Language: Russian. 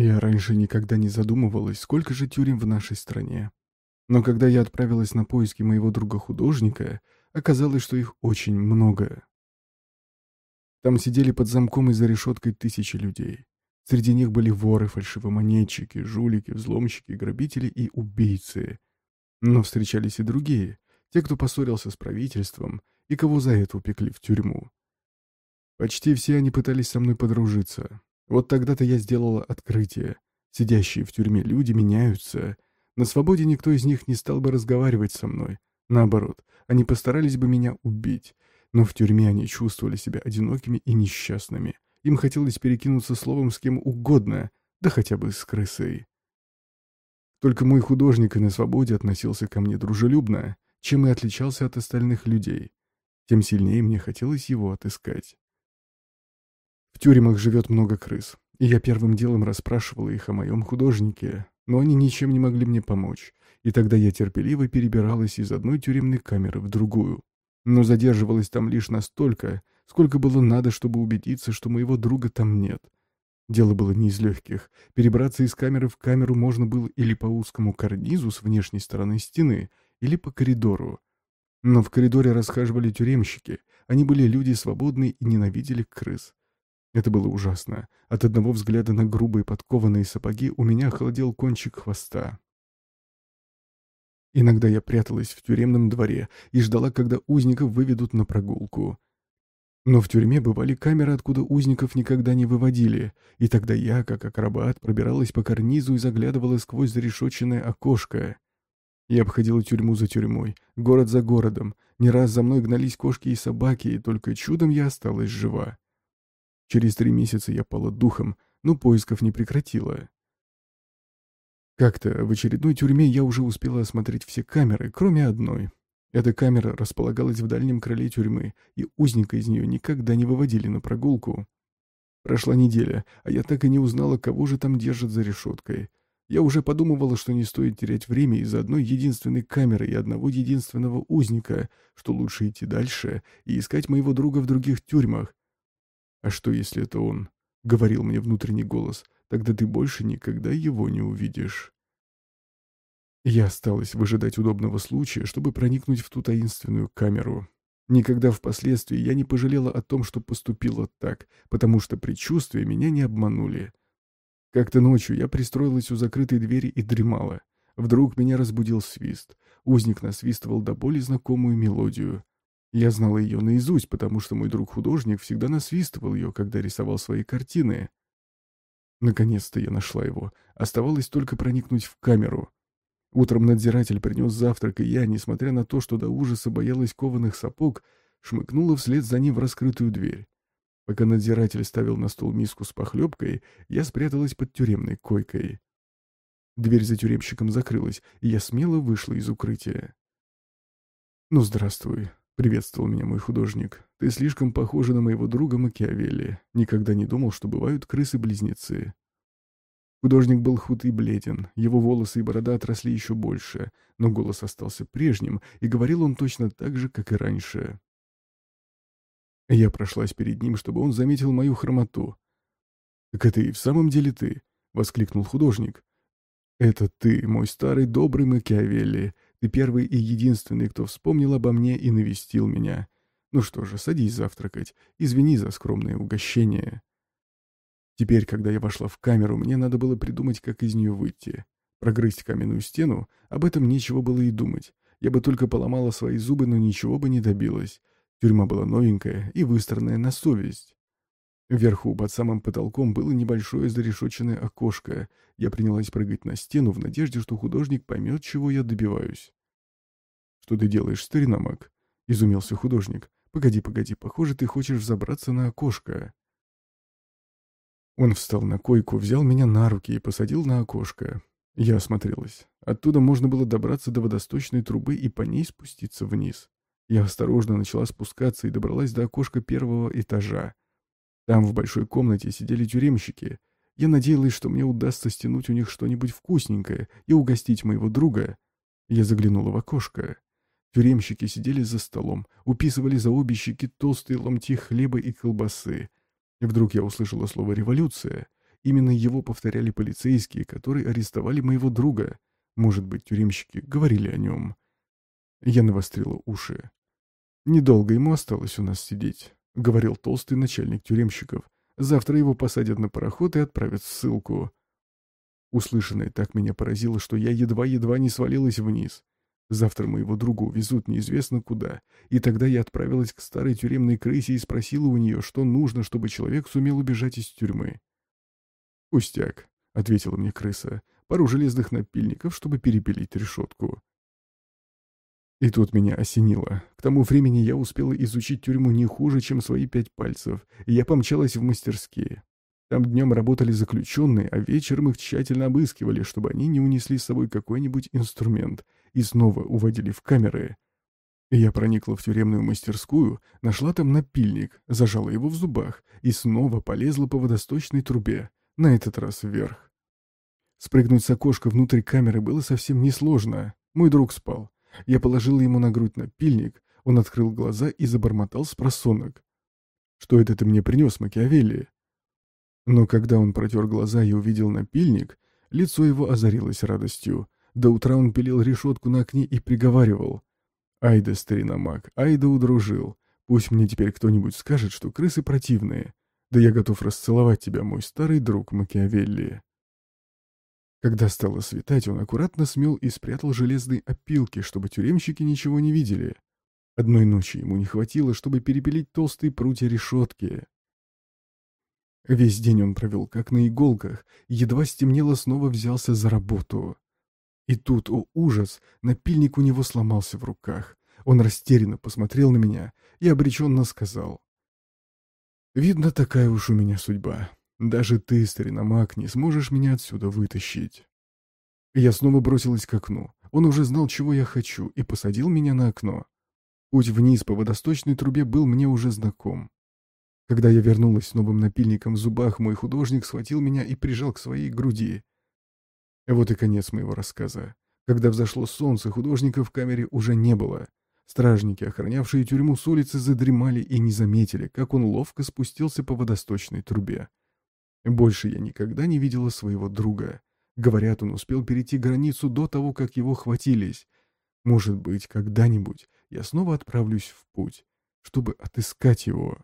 Я раньше никогда не задумывалась, сколько же тюрем в нашей стране. Но когда я отправилась на поиски моего друга-художника, оказалось, что их очень много. Там сидели под замком и за решеткой тысячи людей. Среди них были воры, фальшивомонетчики, жулики, взломщики, грабители и убийцы. Но встречались и другие, те, кто поссорился с правительством и кого за это упекли в тюрьму. Почти все они пытались со мной подружиться. Вот тогда-то я сделала открытие. Сидящие в тюрьме люди меняются. На свободе никто из них не стал бы разговаривать со мной. Наоборот, они постарались бы меня убить. Но в тюрьме они чувствовали себя одинокими и несчастными. Им хотелось перекинуться словом с кем угодно, да хотя бы с крысой. Только мой художник и на свободе относился ко мне дружелюбно, чем и отличался от остальных людей. Тем сильнее мне хотелось его отыскать. В тюрьмах живет много крыс, и я первым делом расспрашивала их о моем художнике, но они ничем не могли мне помочь, и тогда я терпеливо перебиралась из одной тюремной камеры в другую, но задерживалась там лишь настолько, сколько было надо, чтобы убедиться, что моего друга там нет. Дело было не из легких. Перебраться из камеры в камеру можно было или по узкому карнизу с внешней стороны стены, или по коридору. Но в коридоре расхаживали тюремщики. Они были люди свободные и ненавидели крыс. Это было ужасно. От одного взгляда на грубые подкованные сапоги у меня холодел кончик хвоста. Иногда я пряталась в тюремном дворе и ждала, когда узников выведут на прогулку. Но в тюрьме бывали камеры, откуда узников никогда не выводили, и тогда я, как акробат, пробиралась по карнизу и заглядывала сквозь зарешоченное окошко. Я обходила тюрьму за тюрьмой, город за городом. Не раз за мной гнались кошки и собаки, и только чудом я осталась жива. Через три месяца я пала духом, но поисков не прекратила. Как-то в очередной тюрьме я уже успела осмотреть все камеры, кроме одной. Эта камера располагалась в дальнем крыле тюрьмы, и узника из нее никогда не выводили на прогулку. Прошла неделя, а я так и не узнала, кого же там держат за решеткой. Я уже подумывала, что не стоит терять время из-за одной единственной камеры и одного единственного узника, что лучше идти дальше и искать моего друга в других тюрьмах, «А что, если это он?» — говорил мне внутренний голос. «Тогда ты больше никогда его не увидишь». Я осталась выжидать удобного случая, чтобы проникнуть в ту таинственную камеру. Никогда впоследствии я не пожалела о том, что поступила так, потому что предчувствия меня не обманули. Как-то ночью я пристроилась у закрытой двери и дремала. Вдруг меня разбудил свист. Узник насвистывал до боли знакомую мелодию. Я знала ее наизусть, потому что мой друг-художник всегда насвистывал ее, когда рисовал свои картины. Наконец-то я нашла его. Оставалось только проникнуть в камеру. Утром надзиратель принес завтрак, и я, несмотря на то, что до ужаса боялась кованых сапог, шмыгнула вслед за ним в раскрытую дверь. Пока надзиратель ставил на стол миску с похлебкой, я спряталась под тюремной койкой. Дверь за тюремщиком закрылась, и я смело вышла из укрытия. «Ну, здравствуй», Приветствовал меня мой художник. Ты слишком похожа на моего друга Макиавелли. Никогда не думал, что бывают крысы-близнецы. Художник был худ и бледен, его волосы и борода отросли еще больше, но голос остался прежним, и говорил он точно так же, как и раньше. Я прошлась перед ним, чтобы он заметил мою хромоту. «Так это и в самом деле ты!» — воскликнул художник. «Это ты, мой старый добрый Макиавелли. Ты первый и единственный, кто вспомнил обо мне и навестил меня. Ну что же, садись завтракать. Извини за скромное угощение. Теперь, когда я вошла в камеру, мне надо было придумать, как из нее выйти. Прогрызть каменную стену, об этом нечего было и думать. Я бы только поломала свои зубы, но ничего бы не добилась. Тюрьма была новенькая и выстроенная на совесть. Вверху, под самым потолком, было небольшое зарешоченное окошко. Я принялась прыгать на стену в надежде, что художник поймет, чего я добиваюсь. «Что ты делаешь, старина Мак?» — изумился художник. «Погоди, погоди, похоже, ты хочешь забраться на окошко». Он встал на койку, взял меня на руки и посадил на окошко. Я осмотрелась. Оттуда можно было добраться до водосточной трубы и по ней спуститься вниз. Я осторожно начала спускаться и добралась до окошка первого этажа. Там в большой комнате сидели тюремщики. Я надеялась, что мне удастся стянуть у них что-нибудь вкусненькое и угостить моего друга. Я заглянула в окошко. Тюремщики сидели за столом, уписывали за обе щеки толстые ломти хлеба и колбасы. И вдруг я услышала слово «революция», Именно его повторяли полицейские, которые арестовали моего друга. Может быть, тюремщики говорили о нем. Я навострила уши. «Недолго ему осталось у нас сидеть», — говорил толстый начальник тюремщиков. «Завтра его посадят на пароход и отправят в ссылку». Услышанное так меня поразило, что я едва-едва не свалилась вниз. Завтра моего друга увезут неизвестно куда, и тогда я отправилась к старой тюремной крысе и спросила у нее, что нужно, чтобы человек сумел убежать из тюрьмы. «Пустяк», — ответила мне крыса, — «пару железных напильников, чтобы перепилить решетку». И тут меня осенило. К тому времени я успела изучить тюрьму не хуже, чем свои пять пальцев, и я помчалась в мастерские. Там днем работали заключенные, а вечером их тщательно обыскивали, чтобы они не унесли с собой какой-нибудь инструмент, и снова уводили в камеры. Я проникла в тюремную мастерскую, нашла там напильник, зажала его в зубах и снова полезла по водосточной трубе, на этот раз вверх. Спрыгнуть с окошка внутрь камеры было совсем несложно. Мой друг спал. Я положила ему на грудь напильник, он открыл глаза и забормотал с просонок. «Что это ты мне принес, Макиавелли?» Но когда он протер глаза и увидел напильник, лицо его озарилось радостью. До утра он пилил решетку на окне и приговаривал. «Ай да, старина маг, ай да удружил. Пусть мне теперь кто-нибудь скажет, что крысы противные. Да я готов расцеловать тебя, мой старый друг Макиавелли». Когда стало светать, он аккуратно смел и спрятал железные опилки, чтобы тюремщики ничего не видели. Одной ночи ему не хватило, чтобы перепилить толстые прутья решетки. Весь день он провел как на иголках, едва стемнело, снова взялся за работу. И тут, о ужас, напильник у него сломался в руках. Он растерянно посмотрел на меня и обреченно сказал. «Видно, такая уж у меня судьба. Даже ты, стариномаг, не сможешь меня отсюда вытащить. Я снова бросилась к окну. Он уже знал, чего я хочу, и посадил меня на окно. Путь вниз по водосточной трубе был мне уже знаком. Когда я вернулась с новым напильником в зубах, мой художник схватил меня и прижал к своей груди. Вот и конец моего рассказа. Когда взошло солнце, художника в камере уже не было. Стражники, охранявшие тюрьму с улицы, задремали и не заметили, как он ловко спустился по водосточной трубе. Больше я никогда не видела своего друга. Говорят, он успел перейти границу до того, как его хватились. Может быть, когда-нибудь я снова отправлюсь в путь, чтобы отыскать его.